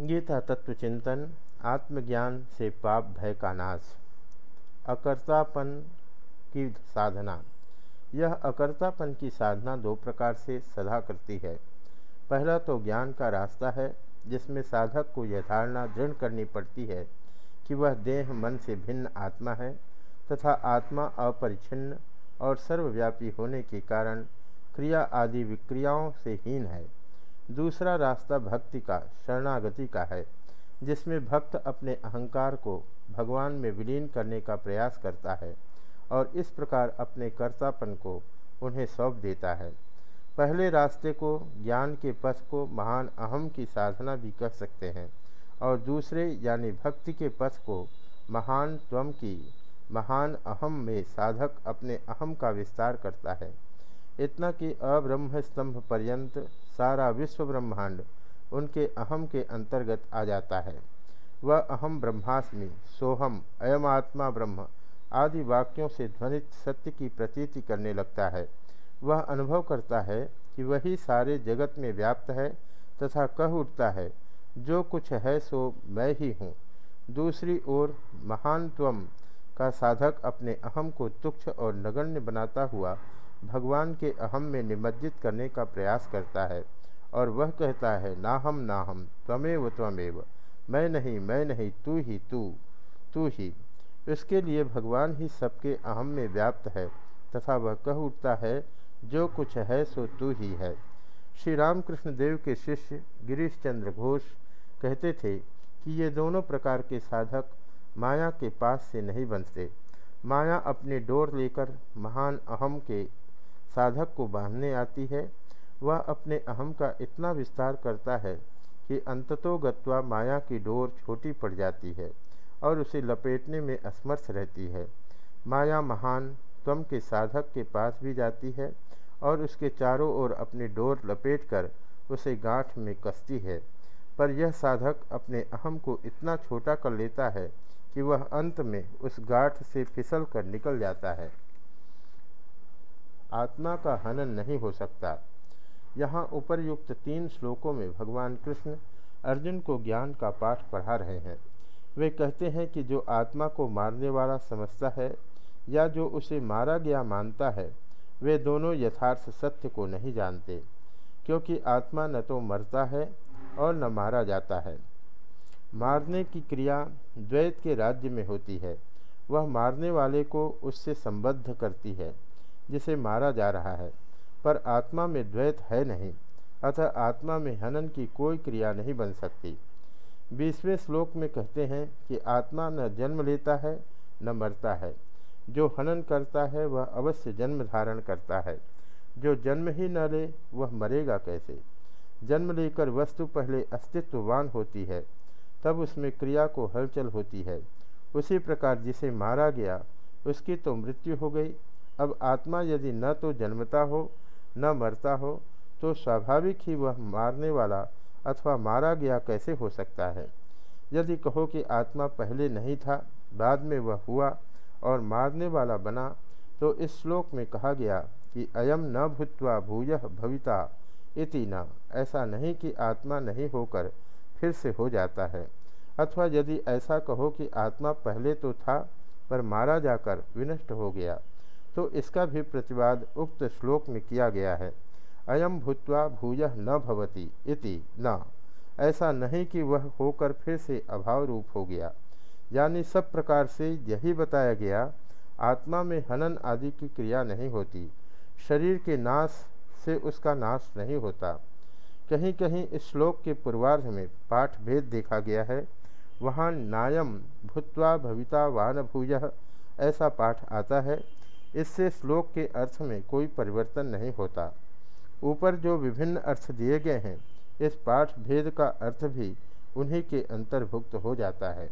गीता तत्व चिंतन आत्मज्ञान से पाप भय का नाश, अकर्तापन की साधना। यह अकर्तापन की साधना दो प्रकार से सदा करती है। पहला तो ज्ञान का रास्ता है, जिसमें साधक को यह धारणा दृढ़ करनी पड़ती है कि वह देह मन से भिन्न आत्मा है तथा आत्मा अपरिच्छिन्न और सर्वव्यापी होने के कारण क्रिया आदि विक्रियाओं से हीन है। दूसरा रास्ता भक्ति का, शरणागति का है, जिसमें भक्त अपने अहंकार को भगवान में विलीन करने का प्रयास करता है और इस प्रकार अपने कर्तापन को उन्हें सौंप देता है। पहले रास्ते को, ज्ञान के पथ को महान अहम की साधना भी कह सकते हैं और दूसरे, यानी भक्ति के पथ को महान त्वम की, महान अहम में साधक अपने अहम का विस्तार करता है। इतना कि अब्रह्म स्तंभ पर्यंत सारा विश्व ब्रह्मांड उनके अहम के अंतर्गत आ जाता है। वह अहम ब्रह्मास्मि, सोहम अयम आत्मा ब्रह्म आदि वाक्यों से ध्वनित सत्य की प्रतीति करने लगता है। वह अनुभव करता है कि वही सारे जगत में व्याप्त है तथा कह उठता है, जो कुछ है सो मैं ही हूँ। दूसरी ओर महानत्वम का साधक अपने अहम को तुक्ष और नगण्य बनाता हुआ भगवान के अहम में निमज्जित करने का प्रयास करता है और वह कहता है ना हम ना हम त्वमेव त्वमेव। मैं नहीं मैं नहीं, तू ही, तू तू ही। इसके लिए भगवान ही सबके अहम में व्याप्त है तथा वह कह उठता है, जो कुछ है, सो तू ही है। श्री रामकृष्ण देव के शिष्य गिरीश चंद्र घोष कहते थे कि ये दोनों प्रकार के साधक माया के पास से नहीं बनते माया अपने डोर लेकर महान अहम के साधक को बांधने आती है। वह अपने अहम का इतना विस्तार करता है कि अंततोगत्वा माया की डोर छोटी पड़ जाती है और उसे लपेटने में असमर्थ रहती है। माया महान तम के साधक के पास भी जाती है और उसके चारों ओर अपनी डोर लपेटकर उसे गांठ में कसती है। पर यह साधक अपने अहम को इतना छोटा कर लेता है कि वह अंत में उस गांठ से फिसल कर निकल जाता है। आत्मा का हनन नहीं हो सकता। यहाँ उपरयुक्त तीन श्लोकों में भगवान कृष्ण अर्जुन को ज्ञान का पाठ पढ़ा रहे हैं। वे कहते हैं कि जो आत्मा को मारने वाला समझता है या जो उसे मारा गया मानता है, वे दोनों यथार्थ सत्य को नहीं जानते, क्योंकि आत्मा न तो मरता है और न मारा जाता है। मारने की क्रिया द्वैत के राज्य में होती है। वह मारने वाले को उससे संबद्ध करती है। जिसे मारा जा रहा है, पर आत्मा में द्वैत है नहीं, अतः आत्मा में हनन की कोई क्रिया नहीं बन सकती। बीसवें श्लोक में कहते हैं कि आत्मा न जन्म लेता है, न मरता है। जो हनन करता है, वह अवश्य जन्म धारण करता है। जो जन्म ही न ले, वह मरेगा कैसे? जन्म लेकर वस्तु पहले अस्तित्ववान होती है, तब उसमें क्रिया को हलचल होती है। उसी प्रकार जिसे मारा गया, उसकी तो मृत्यु हो गई अब आत्मा यदि न तो जन्मता हो, न मरता हो तो स्वाभाविक ही वह मारने वाला अथवा मारा गया कैसे हो सकता है? यदि कहो कि आत्मा पहले नहीं था, बाद में वह हुआ और मारने वाला बना तो इस श्लोक में कहा गया कि अयम न भूतवा भूय भविता इति न। ऐसा नहीं कि आत्मा नहीं होकर फिर से हो जाता है। अथवा यदि ऐसा कहो कि आत्मा पहले तो था, पर मारा जाकर विनष्ट हो गया तो इसका भी प्रतिवाद उक्त श्लोक में किया गया है। अयम भूतवा भूय न भवती इति न। ऐसा नहीं कि वह होकर फिर से अभाव रूप हो गया। यानी सब प्रकार से यही बताया गया, आत्मा में हनन आदि की क्रिया नहीं होती। शरीर के नाश से उसका नाश नहीं होता। कहीं कहीं इस श्लोक के पूर्वार्ध में पाठ भेद देखा गया है। वहाँ नायम भूतवा भविता वान भूय ऐसा पाठ आता है। इससे श्लोक के अर्थ में कोई परिवर्तन नहीं होता। ऊपर जो विभिन्न अर्थ दिए गए हैं, इस पाठ भेद का अर्थ भी उन्हीं के अंतर्भुक्त हो जाता है।